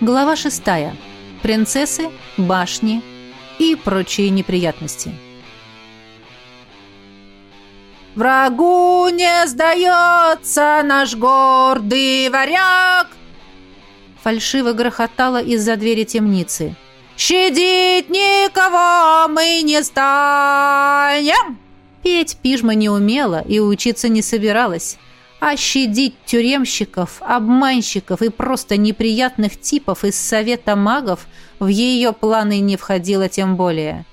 Глава шестая. Принцессы, башни и прочие неприятности. «Врагу не сдается наш гордый варяг!» Фальшиво грохотало из-за двери темницы. «Щадить никого мы не станем!» Петь пижма не умела и учиться не собиралась а щадить тюремщиков, обманщиков и просто неприятных типов из Совета магов в ее планы не входило тем более.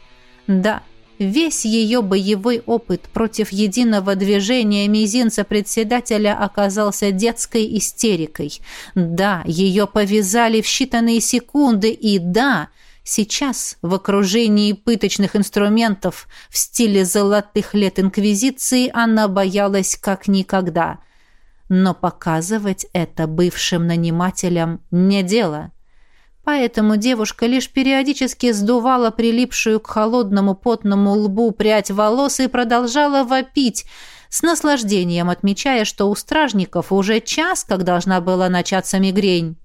Да, весь ее боевой опыт против единого движения мизинца председателя оказался детской истерикой. Да, ее повязали в считанные секунды, и да, Сейчас, в окружении пыточных инструментов в стиле золотых лет Инквизиции, она боялась как никогда но показывать это бывшим нанимателям не дело. Поэтому девушка лишь периодически сдувала прилипшую к холодному потному лбу прядь волос и продолжала вопить, с наслаждением отмечая, что у стражников уже час, как должна была начаться мигрень.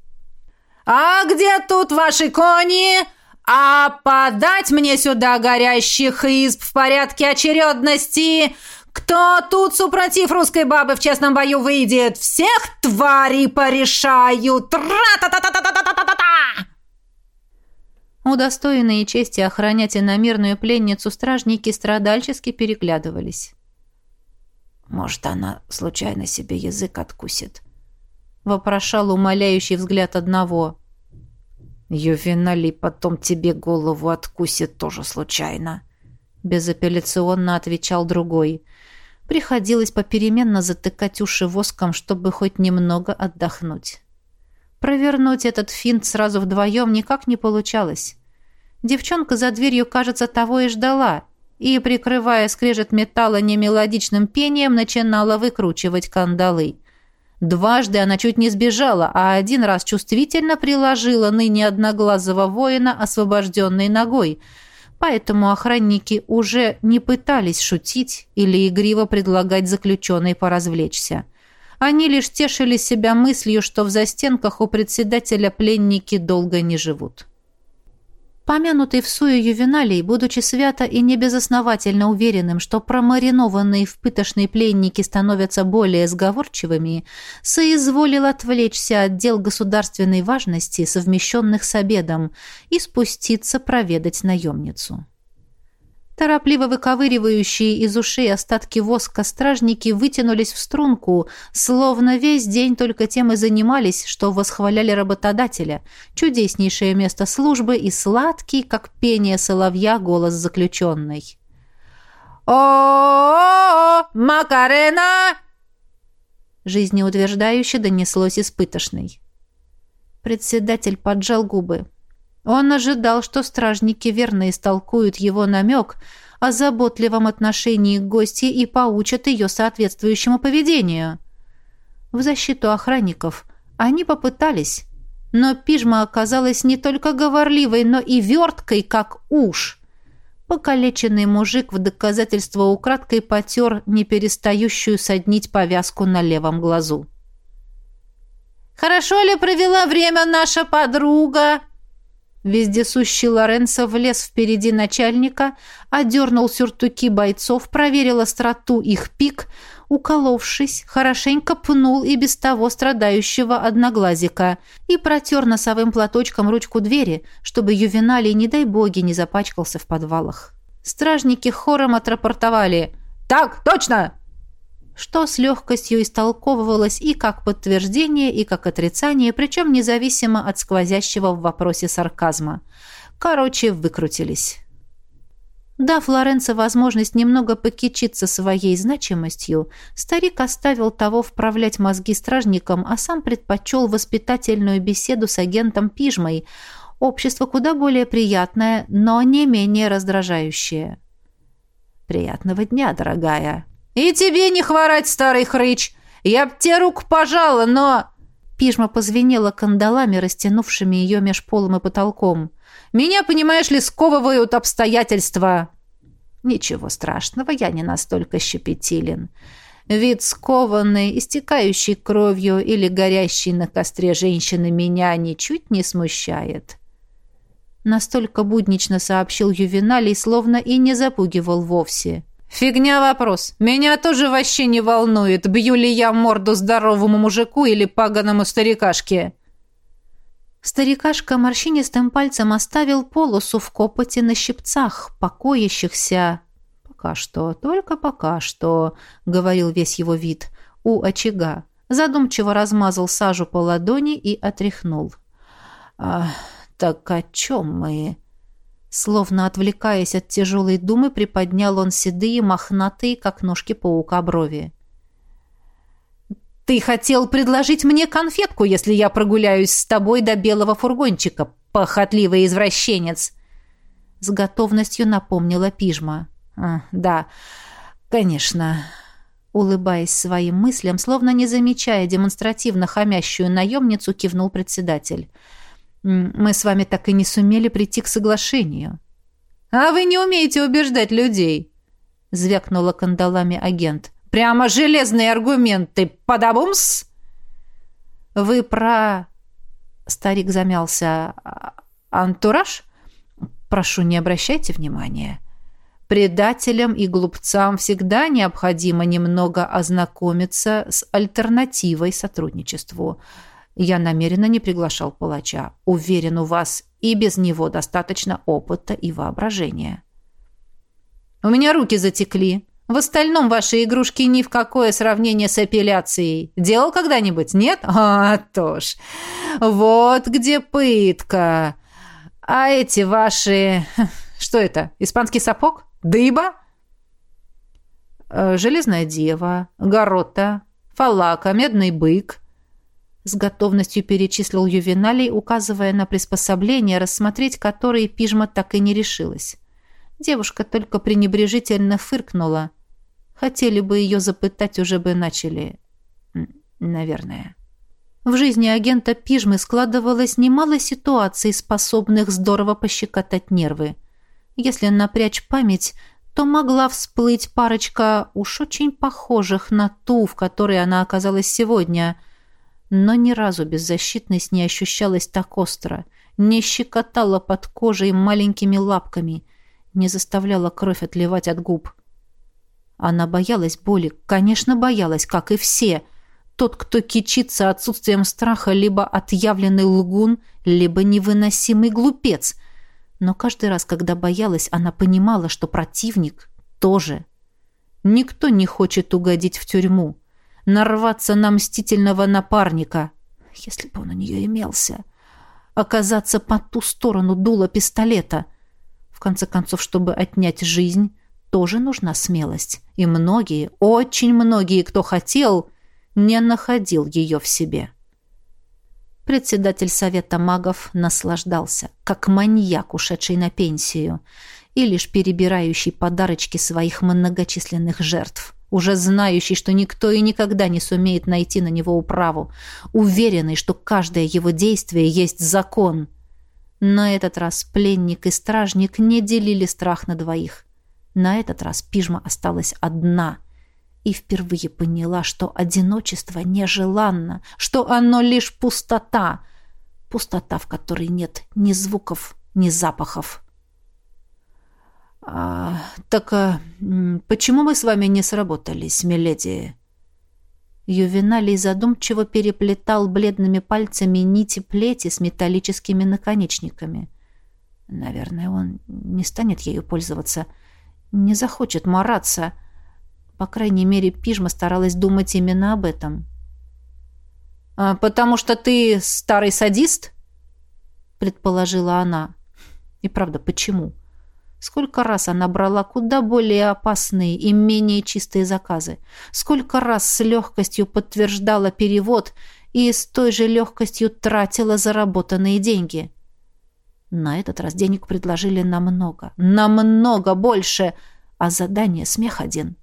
«А где тут ваши кони? А подать мне сюда горящих изб в порядке очередности? Кто тут, супротив русской бабы, в честном бою выйдет? Всех тварей порешаю! Тра-та-та-та-та-та-та-та-та! Удостоенные чести охранять иномерную пленницу стражники страдальчески переглядывались. «Может, она случайно себе язык откусит?» — вопрошал умоляющий взгляд одного. «Ювенали потом тебе голову откусит тоже случайно», — безапелляционно отвечал другой — Приходилось попеременно затыкать уши воском, чтобы хоть немного отдохнуть. Провернуть этот финт сразу вдвоем никак не получалось. Девчонка за дверью, кажется, того и ждала, и, прикрывая скрежет металла немелодичным пением, начинала выкручивать кандалы. Дважды она чуть не сбежала, а один раз чувствительно приложила ныне одноглазого воина, освобожденной ногой – Поэтому охранники уже не пытались шутить или игриво предлагать заключенной поразвлечься. Они лишь тешили себя мыслью, что в застенках у председателя пленники долго не живут. Помянутый в суе ювеналий, будучи свято и небезосновательно уверенным, что промаринованные в пытошной пленники становятся более сговорчивыми, соизволил отвлечься от дел государственной важности, совмещенных с обедом, и спуститься проведать наемницу. Торопливо выковыривающие из ушей остатки воска стражники вытянулись в струнку, словно весь день только тем и занимались, что восхваляли работодателя, чудеснейшее место службы и сладкий, как пение соловья, голос заключенной. «О-о-о! Макарена!» Жизнеутверждающе донеслось испытошной. Председатель поджал губы. Он ожидал, что стражники верно истолкуют его намек о заботливом отношении к гости и поучат ее соответствующему поведению. В защиту охранников они попытались, но пижма оказалась не только говорливой, но и верткой, как уж. Покалеченный мужик в доказательство украдкой потер неперестающую соднить повязку на левом глазу. «Хорошо ли провела время наша подруга?» Вездесущий Лоренцо влез впереди начальника, одернул сюртуки бойцов, проверил остроту их пик, уколовшись, хорошенько пнул и без того страдающего одноглазика и протер носовым платочком ручку двери, чтобы ювеналий, не дай боги, не запачкался в подвалах. Стражники хором отрапортовали «Так, точно! Что с легкостью истолковывалось и как подтверждение, и как отрицание, причем независимо от сквозящего в вопросе сарказма. Короче, выкрутились. Дав Лоренцо возможность немного покичиться своей значимостью, старик оставил того вправлять мозги стражникам, а сам предпочел воспитательную беседу с агентом Пижмой, общество куда более приятное, но не менее раздражающее. «Приятного дня, дорогая!» «И тебе не хворать, старый хрыч! Я б тебе руку пожала, но...» Пижма позвенела кандалами, растянувшими ее меж полом и потолком. «Меня, понимаешь ли, сковывают обстоятельства!» «Ничего страшного, я не настолько щепетилен. Вид скованной, истекающей кровью или горящей на костре женщины меня ничуть не смущает. Настолько буднично сообщил Ювеналий, словно и не запугивал вовсе. «Фигня вопрос. Меня тоже вообще не волнует, бью ли я морду здоровому мужику или паганому старикашке». Старикашка морщинистым пальцем оставил полосу в копоте на щипцах, покоящихся... «Пока что, только пока что», — говорил весь его вид, — «у очага». Задумчиво размазал сажу по ладони и отряхнул. «А, так о чем мы?» Словно отвлекаясь от тяжелой думы, приподнял он седые, мохнатые, как ножки паука, брови. «Ты хотел предложить мне конфетку, если я прогуляюсь с тобой до белого фургончика, похотливый извращенец!» С готовностью напомнила пижма. А, «Да, конечно...» Улыбаясь своим мыслям, словно не замечая демонстративно хамящую наемницу, кивнул председатель. Мы с вами так и не сумели прийти к соглашению. А вы не умеете убеждать людей, звякнула кандалами агент. Прямо железные аргументы. Подабумс? Вы про Старик замялся. Антураж? Прошу, не обращайте внимания. Предателям и глупцам всегда необходимо немного ознакомиться с альтернативой сотрудничеству. Я намеренно не приглашал палача. Уверен, у вас и без него достаточно опыта и воображения. У меня руки затекли. В остальном ваши игрушки ни в какое сравнение с эпиляцией. Делал когда-нибудь? Нет? А, то ж. Вот где пытка. А эти ваши... Что это? Испанский сапог? Дыба? Э, железная дева, горота, фалака, медный бык, с готовностью перечислил Ювеналий, указывая на приспособление, рассмотреть которые пижма так и не решилась. Девушка только пренебрежительно фыркнула. Хотели бы ее запытать, уже бы начали. Наверное. В жизни агента Пижмы складывалось немало ситуаций, способных здорово пощекотать нервы. Если напрячь память, то могла всплыть парочка уж очень похожих на ту, в которой она оказалась сегодня – но ни разу беззащитность не ощущалась так остро, не щекотала под кожей маленькими лапками, не заставляла кровь отливать от губ. Она боялась боли, конечно, боялась, как и все. Тот, кто кичится отсутствием страха, либо отъявленный лгун, либо невыносимый глупец. Но каждый раз, когда боялась, она понимала, что противник тоже. Никто не хочет угодить в тюрьму нарваться на мстительного напарника, если бы он у нее имелся, оказаться по ту сторону дула пистолета. В конце концов, чтобы отнять жизнь, тоже нужна смелость. И многие, очень многие, кто хотел, не находил ее в себе. Председатель Совета магов наслаждался, как маньяк, ушедший на пенсию, и лишь перебирающий подарочки своих многочисленных жертв уже знающий, что никто и никогда не сумеет найти на него управу, уверенный, что каждое его действие есть закон. На этот раз пленник и стражник не делили страх на двоих. На этот раз пижма осталась одна и впервые поняла, что одиночество нежеланно, что оно лишь пустота, пустота, в которой нет ни звуков, ни запахов. А, так а, почему мы с вами не сработались, миледи? Ювеналий задумчиво переплетал бледными пальцами нити плети с металлическими наконечниками. Наверное, он не станет ею пользоваться, не захочет мараться. По крайней мере, Пижма старалась думать именно об этом. «А «Потому что ты старый садист?» — предположила она. «И правда, почему?» Сколько раз она брала куда более опасные и менее чистые заказы. Сколько раз с легкостью подтверждала перевод и с той же легкостью тратила заработанные деньги. На этот раз денег предложили намного, намного больше, а задание смех один.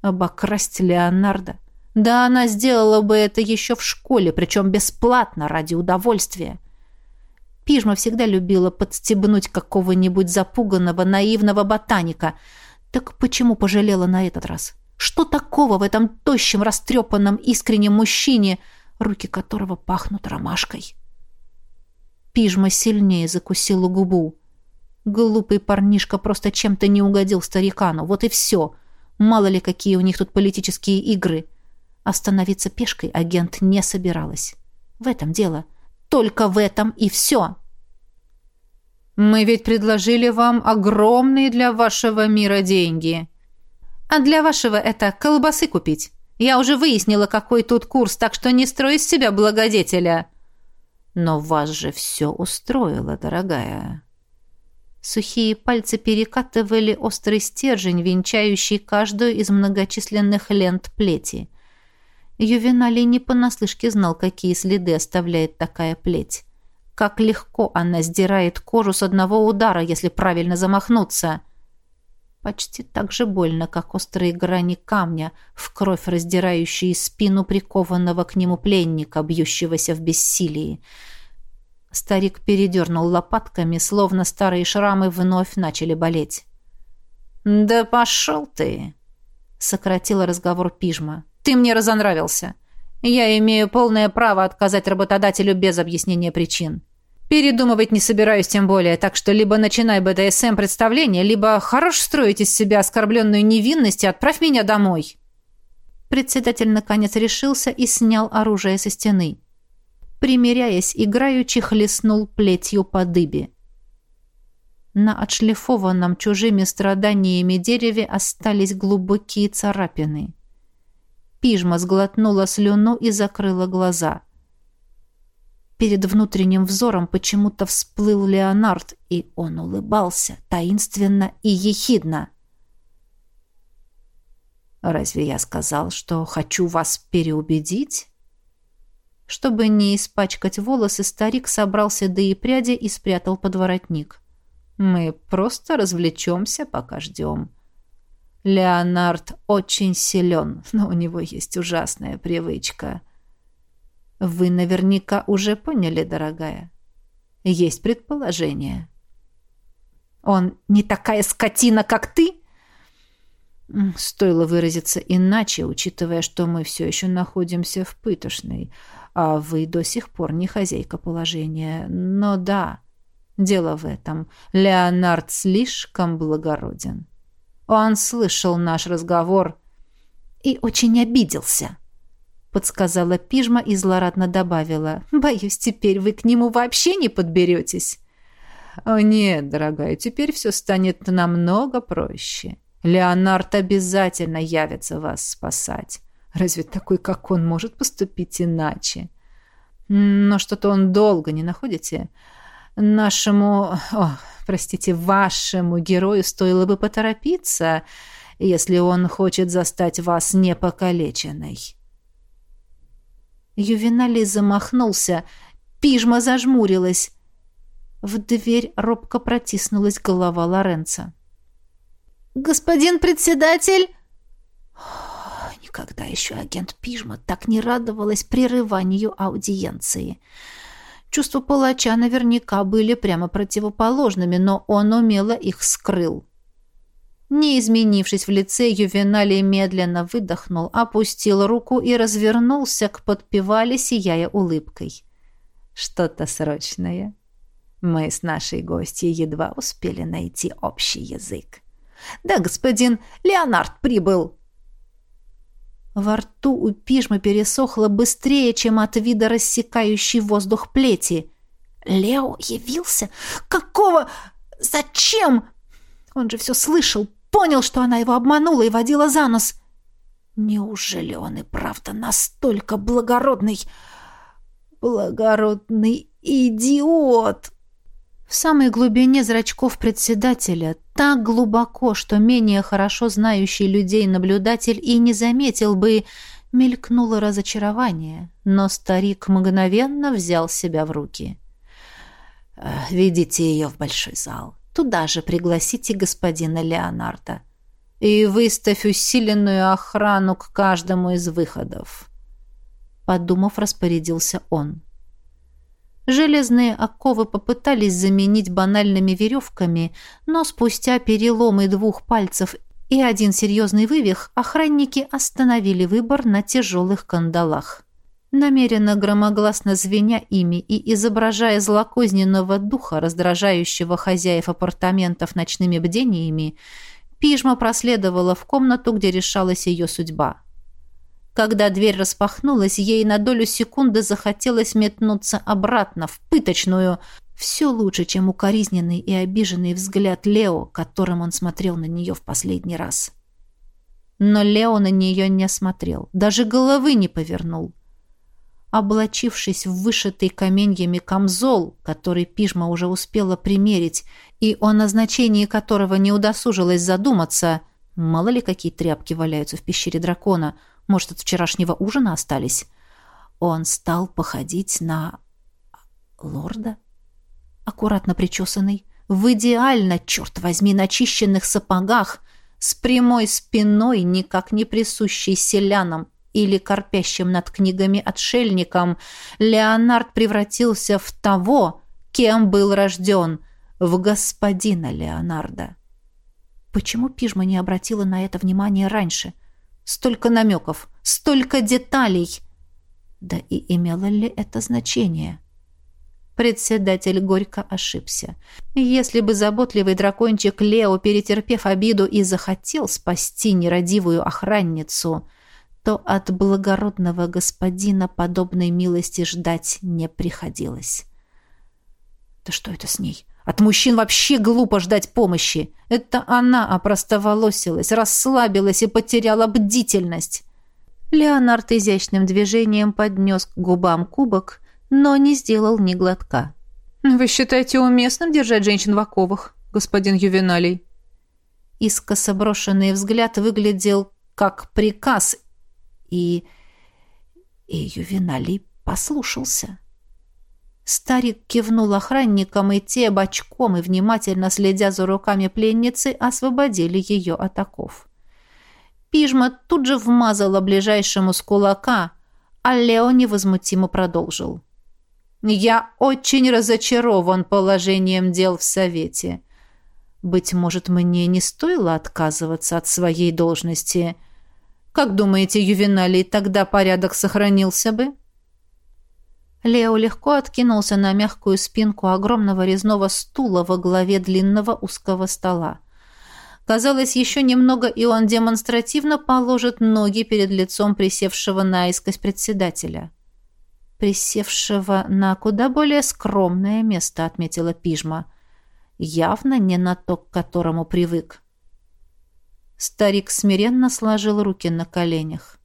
Обокрасть Леонардо. Да она сделала бы это еще в школе, причем бесплатно, ради удовольствия. Пижма всегда любила подстебнуть какого-нибудь запуганного, наивного ботаника. Так почему пожалела на этот раз? Что такого в этом тощем, растрепанном, искреннем мужчине, руки которого пахнут ромашкой? Пижма сильнее закусила губу. Глупый парнишка просто чем-то не угодил старикану. Вот и все. Мало ли, какие у них тут политические игры. Остановиться пешкой агент не собиралась. В этом дело. Только в этом и все. «Мы ведь предложили вам огромные для вашего мира деньги», а для вашего это колбасы купить. Я уже выяснила, какой тут курс, так что не строй из себя благодетеля. Но вас же все устроило, дорогая. Сухие пальцы перекатывали острый стержень, венчающий каждую из многочисленных лент плети. Ювеналий не понаслышке знал, какие следы оставляет такая плеть. Как легко она сдирает кожу с одного удара, если правильно замахнуться — Почти так же больно, как острые грани камня, в кровь раздирающие спину прикованного к нему пленника, бьющегося в бессилии. Старик передернул лопатками, словно старые шрамы вновь начали болеть. «Да пошел ты!» — сократила разговор Пижма. «Ты мне разонравился. Я имею полное право отказать работодателю без объяснения причин. Передумывать не собираюсь тем более, так что либо начинай БДСМ представление, либо хорош строить из себя оскорбленную невинность и отправь меня домой. Председатель наконец решился и снял оружие со стены. Примеряясь, играючи хлестнул плетью по дыбе. На отшлифованном чужими страданиями дереве остались глубокие царапины. Пижма сглотнула слюну и закрыла глаза — Перед внутренним взором почему-то всплыл Леонард, и он улыбался, таинственно и ехидно. «Разве я сказал, что хочу вас переубедить?» Чтобы не испачкать волосы, старик собрался до и пряди и спрятал под воротник. «Мы просто развлечемся, пока ждем». Леонард очень силен, но у него есть ужасная привычка — вы наверняка уже поняли, дорогая. Есть предположение. Он не такая скотина, как ты? Стоило выразиться иначе, учитывая, что мы все еще находимся в пытошной, а вы до сих пор не хозяйка положения. Но да, дело в этом. Леонард слишком благороден. Он слышал наш разговор и очень обиделся подсказала пижма и злорадно добавила. «Боюсь, теперь вы к нему вообще не подберетесь». «О нет, дорогая, теперь все станет намного проще. Леонард обязательно явится вас спасать. Разве такой, как он, может поступить иначе? Но что-то он долго, не находите? Нашему... О, простите, вашему герою стоило бы поторопиться, если он хочет застать вас непокалеченной». Ювеналий замахнулся. Пижма зажмурилась. В дверь робко протиснулась голова Лоренца. «Господин председатель!» Никогда еще агент Пижма так не радовалась прерыванию аудиенции. Чувства палача наверняка были прямо противоположными, но он умело их скрыл. Не изменившись в лице, Ювеналий медленно выдохнул, опустил руку и развернулся к подпевале, сияя улыбкой. «Что-то срочное?» Мы с нашей гостьей едва успели найти общий язык. «Да, господин, Леонард прибыл!» Во рту у пижмы пересохло быстрее, чем от вида рассекающей воздух плети. «Лео явился? Какого? Зачем?» Он же все слышал, Понял, что она его обманула и водила за нос. Неужели он и правда настолько благородный? Благородный идиот! В самой глубине зрачков председателя, так глубоко, что менее хорошо знающий людей наблюдатель и не заметил бы, мелькнуло разочарование, но старик мгновенно взял себя в руки. «Ведите ее в большой зал. Туда же пригласите господина Леонарда. И выставь усиленную охрану к каждому из выходов. Подумав, распорядился он. Железные оковы попытались заменить банальными веревками, но спустя переломы двух пальцев и один серьезный вывих, охранники остановили выбор на тяжелых кандалах. Намеренно громогласно звеня ими и изображая злокозненного духа, раздражающего хозяев апартаментов ночными бдениями, Пижма проследовала в комнату, где решалась ее судьба. Когда дверь распахнулась, ей на долю секунды захотелось метнуться обратно, в пыточную. Все лучше, чем укоризненный и обиженный взгляд Лео, которым он смотрел на нее в последний раз. Но Лео на нее не смотрел, даже головы не повернул. Облачившись в вышитый каменьями камзол, который Пижма уже успела примерить, и о назначении которого не удосужилась задуматься, мало ли какие тряпки валяются в пещере дракона — может, от вчерашнего ужина остались? Он стал походить на... лорда? Аккуратно причесанный, в идеально, черт возьми, начищенных сапогах, с прямой спиной, никак не присущей селянам или корпящим над книгами отшельникам, Леонард превратился в того, кем был рожден, в господина Леонарда. Почему Пижма не обратила на это внимание раньше? Столько намеков, столько деталей. Да и имело ли это значение? Председатель горько ошибся. Если бы заботливый дракончик Лео, перетерпев обиду, и захотел спасти нерадивую охранницу, то от благородного господина подобной милости ждать не приходилось. Да что это с ней? От мужчин вообще глупо ждать помощи. Это она опростоволосилась, расслабилась и потеряла бдительность. Леонард изящным движением поднес к губам кубок, но не сделал ни глотка. «Вы считаете уместным держать женщин в оковах, господин Ювеналий?» Искоса брошенный взгляд выглядел как приказ, и... и Ювеналий послушался. Старик кивнул охранникам, и те бочком и внимательно следя за руками пленницы, освободили ее от оков. Пижма тут же вмазала ближайшему с кулака, а Лео невозмутимо продолжил. «Я очень разочарован положением дел в Совете. Быть может, мне не стоило отказываться от своей должности. Как думаете, Ювеналий, тогда порядок сохранился бы?» Лео легко откинулся на мягкую спинку огромного резного стула во главе длинного узкого стола. Казалось, еще немного, и он демонстративно положит ноги перед лицом присевшего наискось председателя. Присевшего на куда более скромное место, отметила Пижма. Явно не на то, к которому привык. Старик смиренно сложил руки на коленях.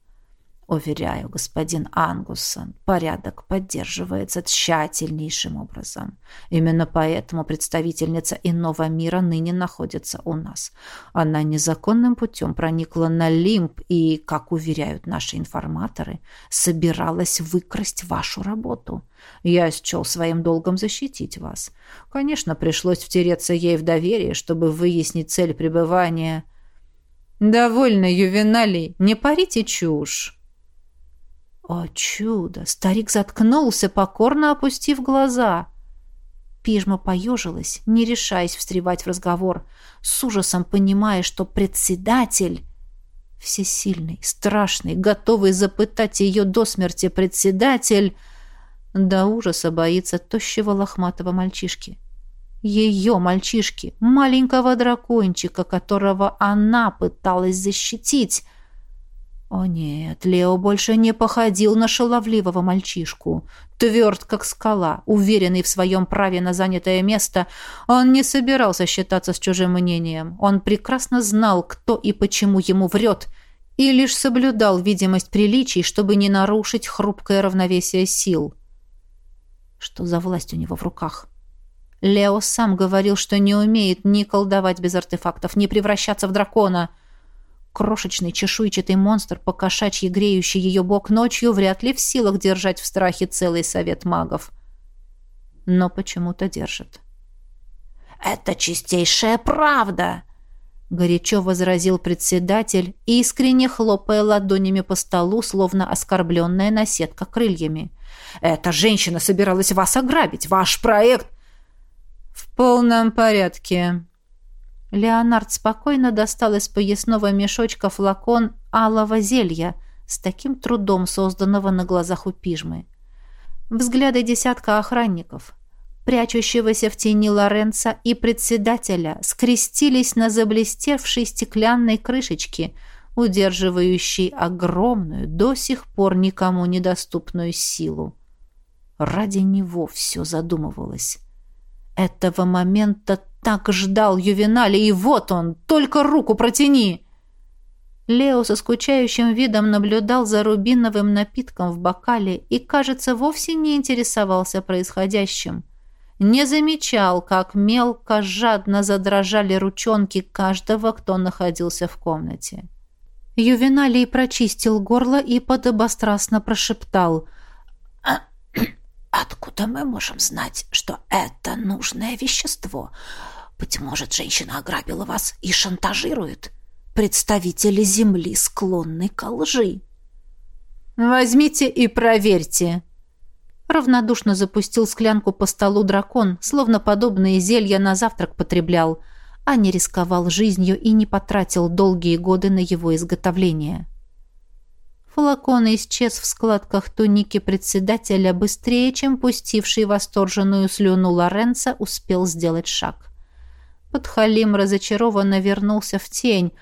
Уверяю, господин Ангуссон, порядок поддерживается тщательнейшим образом. Именно поэтому представительница иного мира ныне находится у нас. Она незаконным путем проникла на Лимб и, как уверяют наши информаторы, собиралась выкрасть вашу работу. Я счел своим долгом защитить вас. Конечно, пришлось втереться ей в доверие, чтобы выяснить цель пребывания. «Довольно, Ювеналий, не парите чушь!» О чудо! Старик заткнулся, покорно опустив глаза. Пижма поежилась, не решаясь встревать в разговор, с ужасом понимая, что председатель... Всесильный, страшный, готовый запытать ее до смерти председатель... До ужаса боится тощего лохматого мальчишки. Ее мальчишки, маленького дракончика, которого она пыталась защитить, о нет, Лео больше не походил на шаловливого мальчишку. Тверд, как скала, уверенный в своем праве на занятое место, он не собирался считаться с чужим мнением. Он прекрасно знал, кто и почему ему врет, и лишь соблюдал видимость приличий, чтобы не нарушить хрупкое равновесие сил. Что за власть у него в руках? Лео сам говорил, что не умеет ни колдовать без артефактов, ни превращаться в дракона — Крошечный чешуйчатый монстр, покошачьи греющий ее бок ночью, вряд ли в силах держать в страхе целый совет магов. Но почему-то держит. «Это чистейшая правда!» — горячо возразил председатель, искренне хлопая ладонями по столу, словно оскорбленная наседка крыльями. «Эта женщина собиралась вас ограбить! Ваш проект...» «В полном порядке», Леонард спокойно достал из поясного мешочка флакон алого зелья, с таким трудом созданного на глазах у пижмы. Взгляды десятка охранников, прячущегося в тени Лоренца и председателя, скрестились на заблестевшей стеклянной крышечке, удерживающей огромную, до сих пор никому недоступную силу. Ради него все задумывалось. Этого момента так ждал Ювенали, и вот он, только руку протяни!» Лео со скучающим видом наблюдал за рубиновым напитком в бокале и, кажется, вовсе не интересовался происходящим. Не замечал, как мелко, жадно задрожали ручонки каждого, кто находился в комнате. Ювеналий прочистил горло и подобострастно прошептал «Откуда мы можем знать, что это нужное вещество? Быть может, женщина ограбила вас и шантажирует?» представители Земли склонны к лжи. «Возьмите и проверьте!» Равнодушно запустил склянку по столу дракон, словно подобные зелья на завтрак потреблял, а не рисковал жизнью и не потратил долгие годы на его изготовление. Флакон исчез в складках туники председателя быстрее, чем пустивший восторженную слюну Лоренца успел сделать шаг. Подхалим разочарованно вернулся в тень,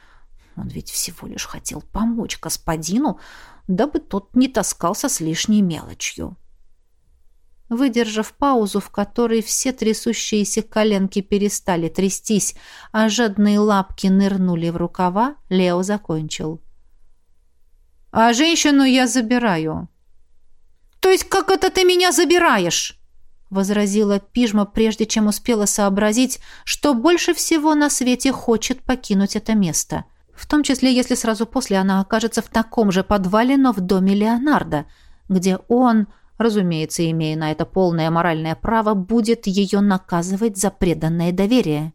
он ведь всего лишь хотел помочь господину, дабы тот не таскался с лишней мелочью. Выдержав паузу, в которой все трясущиеся коленки перестали трястись, а жадные лапки нырнули в рукава, Лео закончил. «А женщину я забираю». «То есть как это ты меня забираешь?» возразила Пижма, прежде чем успела сообразить, что больше всего на свете хочет покинуть это место – в том числе, если сразу после она окажется в таком же подвале, но в доме Леонардо, где он, разумеется, имея на это полное моральное право, будет ее наказывать за преданное доверие.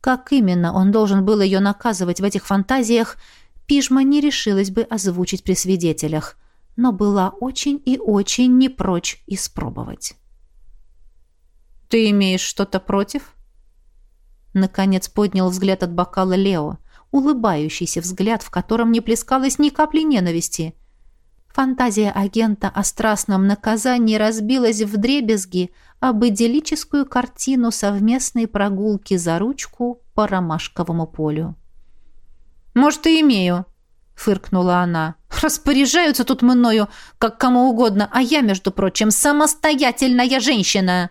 Как именно он должен был ее наказывать в этих фантазиях, Пижма не решилась бы озвучить при свидетелях, но была очень и очень не прочь испробовать. «Ты имеешь что-то против?» Наконец поднял взгляд от бокала Лео улыбающийся взгляд, в котором не плескалось ни капли ненависти. Фантазия агента о страстном наказании разбилась в дребезги об идиллическую картину совместной прогулки за ручку по ромашковому полю. «Может, и имею», — фыркнула она. «Распоряжаются тут мною, как кому угодно, а я, между прочим, самостоятельная женщина!»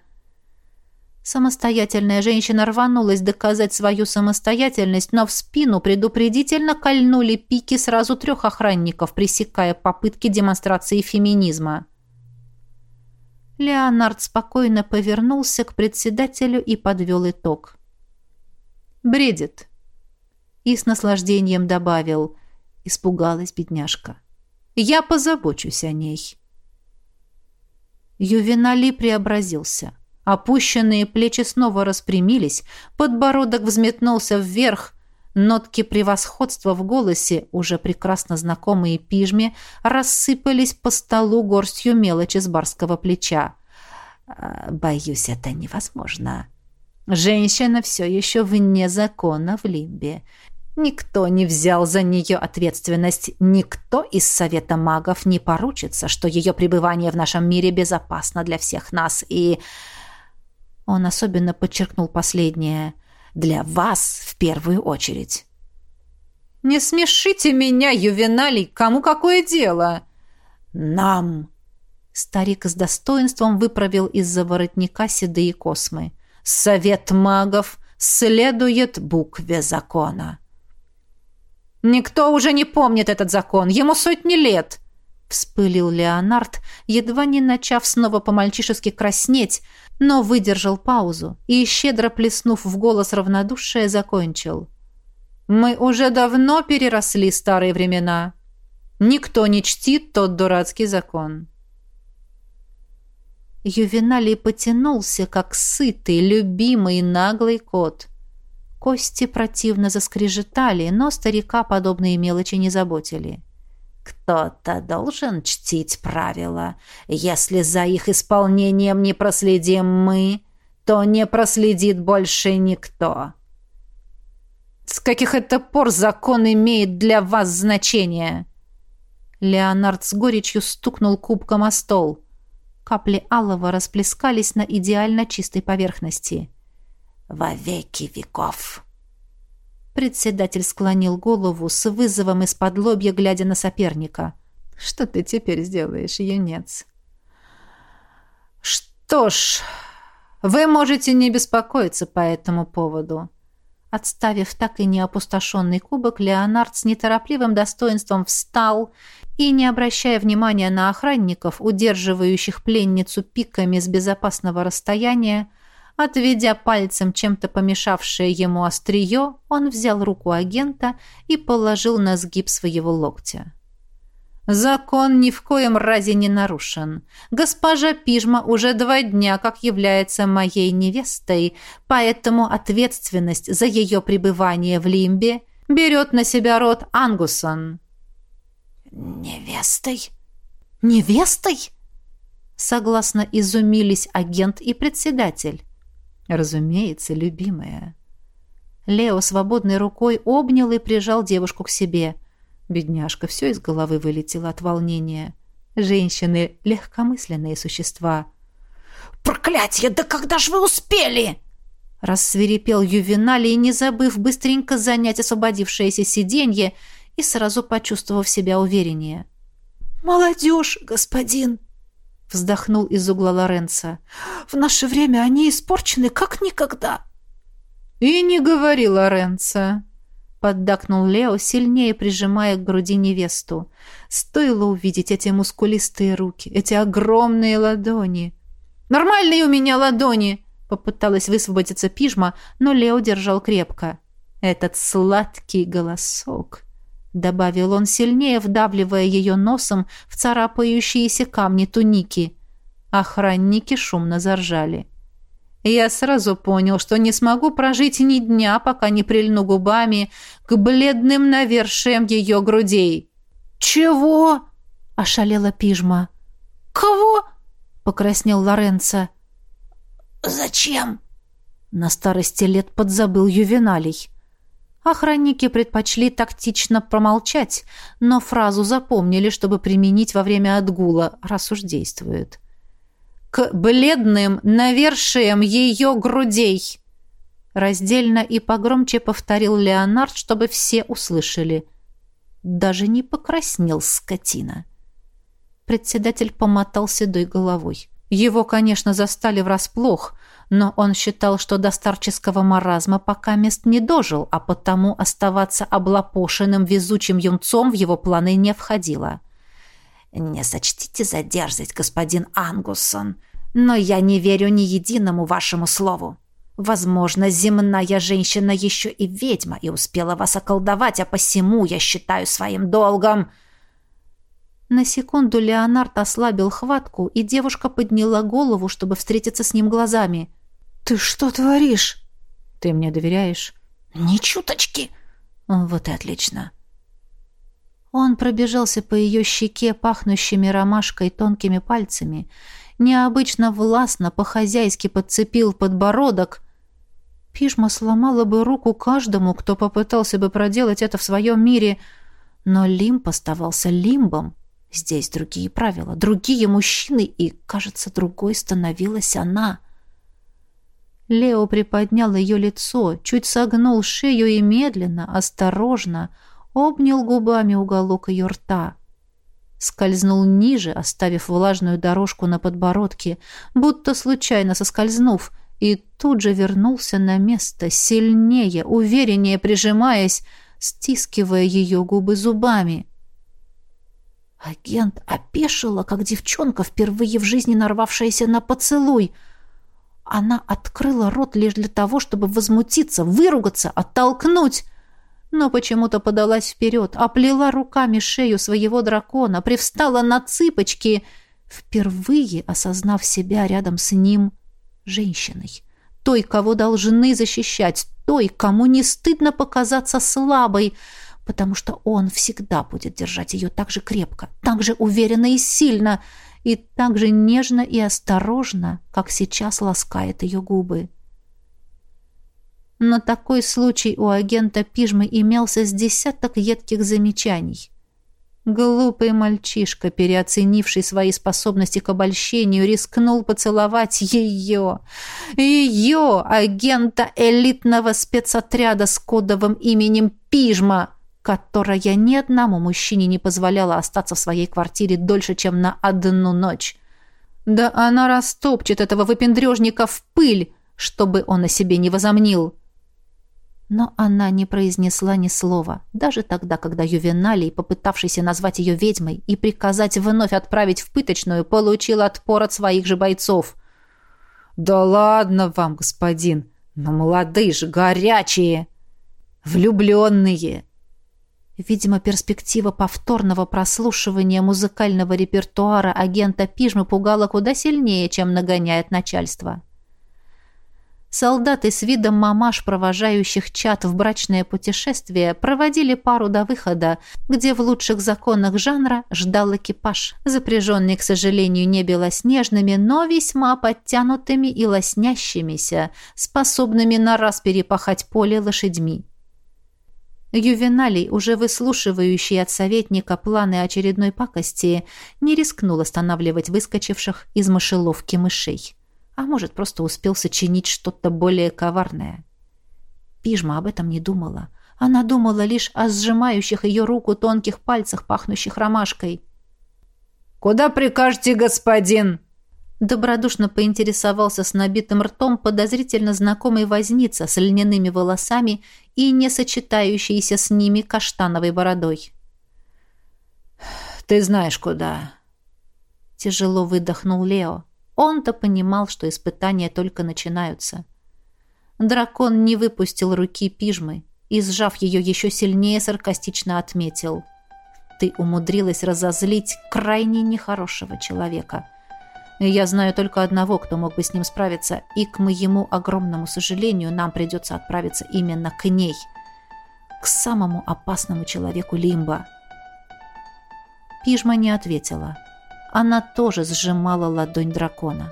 Самостоятельная женщина рванулась доказать свою самостоятельность, но в спину предупредительно кольнули пики сразу трех охранников, пресекая попытки демонстрации феминизма. Леонард спокойно повернулся к председателю и подвел итог. «Бредит». И с наслаждением добавил. Испугалась бедняжка. «Я позабочусь о ней». Ювенали преобразился. Опущенные плечи снова распрямились, подбородок взметнулся вверх, нотки превосходства в голосе, уже прекрасно знакомые пижме, рассыпались по столу горстью мелочи с барского плеча. «А, «Боюсь, это невозможно. Женщина все еще вне закона в Лимбе. Никто не взял за нее ответственность, никто из Совета магов не поручится, что ее пребывание в нашем мире безопасно для всех нас, и...» Он особенно подчеркнул последнее. «Для вас в первую очередь». «Не смешите меня, ювеналий! Кому какое дело?» «Нам!» Старик с достоинством выправил из-за воротника седые космы. «Совет магов следует букве закона». «Никто уже не помнит этот закон. Ему сотни лет!» Вспылил Леонард, едва не начав снова по-мальчишески краснеть, но выдержал паузу и, щедро плеснув в голос равнодушие, закончил. «Мы уже давно переросли старые времена. Никто не чтит тот дурацкий закон». Ювеналий потянулся, как сытый, любимый, наглый кот. Кости противно заскрежетали, но старика подобные мелочи не заботили. — кто-то должен чтить правила. Если за их исполнением не проследим мы, то не проследит больше никто. С каких это пор закон имеет для вас значение?» Леонард с горечью стукнул кубком о стол. Капли алого расплескались на идеально чистой поверхности. «Во веки веков!» Председатель склонил голову с вызовом из-под лобья, глядя на соперника. «Что ты теперь сделаешь, юнец?» «Что ж, вы можете не беспокоиться по этому поводу». Отставив так и не опустошенный кубок, Леонард с неторопливым достоинством встал и, не обращая внимания на охранников, удерживающих пленницу пиками с безопасного расстояния, Отведя пальцем чем-то помешавшее ему острие, он взял руку агента и положил на сгиб своего локтя. Закон ни в коем разе не нарушен. Госпожа Пижма уже два дня как является моей невестой, поэтому ответственность за ее пребывание в Лимбе берет на себя род Ангусон. «Невестой?» «Невестой?» Согласно изумились агент и председатель. Разумеется, любимая. Лео свободной рукой обнял и прижал девушку к себе. Бедняжка, все из головы вылетело от волнения. Женщины — легкомысленные существа. «Проклятье! Да когда ж вы успели?» Рассверепел Ювеналий, не забыв быстренько занять освободившееся сиденье и сразу почувствовав себя увереннее. «Молодежь, господин!» Вздохнул из угла Лоренцо. В наше время они испорчены как никогда. И не говори, Лоренцо, поддакнул Лео, сильнее прижимая к груди невесту. Стоило увидеть эти мускулистые руки, эти огромные ладони. Нормальные у меня ладони, попыталась высвободиться пижма, но Лео держал крепко. Этот сладкий голосок добавил он сильнее, вдавливая ее носом в царапающиеся камни туники. Охранники шумно заржали. Я сразу понял, что не смогу прожить ни дня, пока не прильну губами к бледным навершиям ее грудей. «Чего?» — ошалела пижма. «Кого?» — покраснел Лоренцо. «Зачем?» На старости лет подзабыл ювеналий. Охранники предпочли тактично промолчать, но фразу запомнили, чтобы применить во время отгула, раз уж действует. «К бледным навершиям ее грудей!» Раздельно и погромче повторил Леонард, чтобы все услышали. Даже не покраснел скотина. Председатель помотал седой головой. Его, конечно, застали врасплох, но он считал, что до старческого маразма пока мест не дожил, а потому оставаться облапошенным везучим юнцом в его планы не входило. «Не сочтите за господин Ангуссон, но я не верю ни единому вашему слову. Возможно, земная женщина еще и ведьма и успела вас околдовать, а посему я считаю своим долгом...» На секунду Леонард ослабил хватку, и девушка подняла голову, чтобы встретиться с ним глазами. «Ты что творишь?» «Ты мне доверяешь?» «Ни чуточки!» «Вот и отлично!» Он пробежался по ее щеке, пахнущими ромашкой тонкими пальцами, необычно властно, по-хозяйски подцепил подбородок. Пижма сломала бы руку каждому, кто попытался бы проделать это в своем мире, но Лимб оставался Лимбом. Здесь другие правила, другие мужчины, и, кажется, другой становилась она — Лео приподнял ее лицо, чуть согнул шею и медленно, осторожно обнял губами уголок ее рта. Скользнул ниже, оставив влажную дорожку на подбородке, будто случайно соскользнув, и тут же вернулся на место, сильнее, увереннее прижимаясь, стискивая ее губы зубами. Агент опешила, как девчонка, впервые в жизни нарвавшаяся на поцелуй — она открыла рот лишь для того, чтобы возмутиться, выругаться, оттолкнуть, но почему-то подалась вперед, оплела руками шею своего дракона, привстала на цыпочки, впервые осознав себя рядом с ним женщиной, той, кого должны защищать, той, кому не стыдно показаться слабой, потому что он всегда будет держать ее так же крепко, так же уверенно и сильно — и так же нежно и осторожно, как сейчас ласкает ее губы. На такой случай у агента Пижмы имелся с десяток едких замечаний. Глупый мальчишка, переоценивший свои способности к обольщению, рискнул поцеловать ее. Ее, агента элитного спецотряда с кодовым именем Пижма, которая ни одному мужчине не позволяла остаться в своей квартире дольше, чем на одну ночь. Да она растопчет этого выпендрежника в пыль, чтобы он о себе не возомнил. Но она не произнесла ни слова, даже тогда, когда Ювеналий, попытавшийся назвать ее ведьмой и приказать вновь отправить в пыточную, получил отпор от своих же бойцов. «Да ладно вам, господин, но молодые же, горячие, влюбленные!» Видимо, перспектива повторного прослушивания музыкального репертуара агента Пижмы пугала куда сильнее, чем нагоняет начальство. Солдаты с видом мамаш, провожающих чат в брачное путешествие, проводили пару до выхода, где в лучших законах жанра ждал экипаж, запряженный, к сожалению, не белоснежными, но весьма подтянутыми и лоснящимися, способными на раз перепахать поле лошадьми. Ювеналий, уже выслушивающий от советника планы очередной пакости, не рискнул останавливать выскочивших из мышеловки мышей. А может, просто успел сочинить что-то более коварное. Пижма об этом не думала. Она думала лишь о сжимающих ее руку тонких пальцах, пахнущих ромашкой. «Куда прикажете, господин?» Добродушно поинтересовался с набитым ртом подозрительно знакомый возница с льняными волосами и не сочетающийся с ними каштановой бородой. «Ты знаешь, куда?» Тяжело выдохнул Лео. Он-то понимал, что испытания только начинаются. Дракон не выпустил руки пижмы и, сжав ее еще сильнее, саркастично отметил. «Ты умудрилась разозлить крайне нехорошего человека. Я знаю только одного, кто мог бы с ним справиться, и, к моему огромному сожалению, нам придется отправиться именно к ней, к самому опасному человеку Лимба». Пижма не ответила. «Она тоже сжимала ладонь дракона.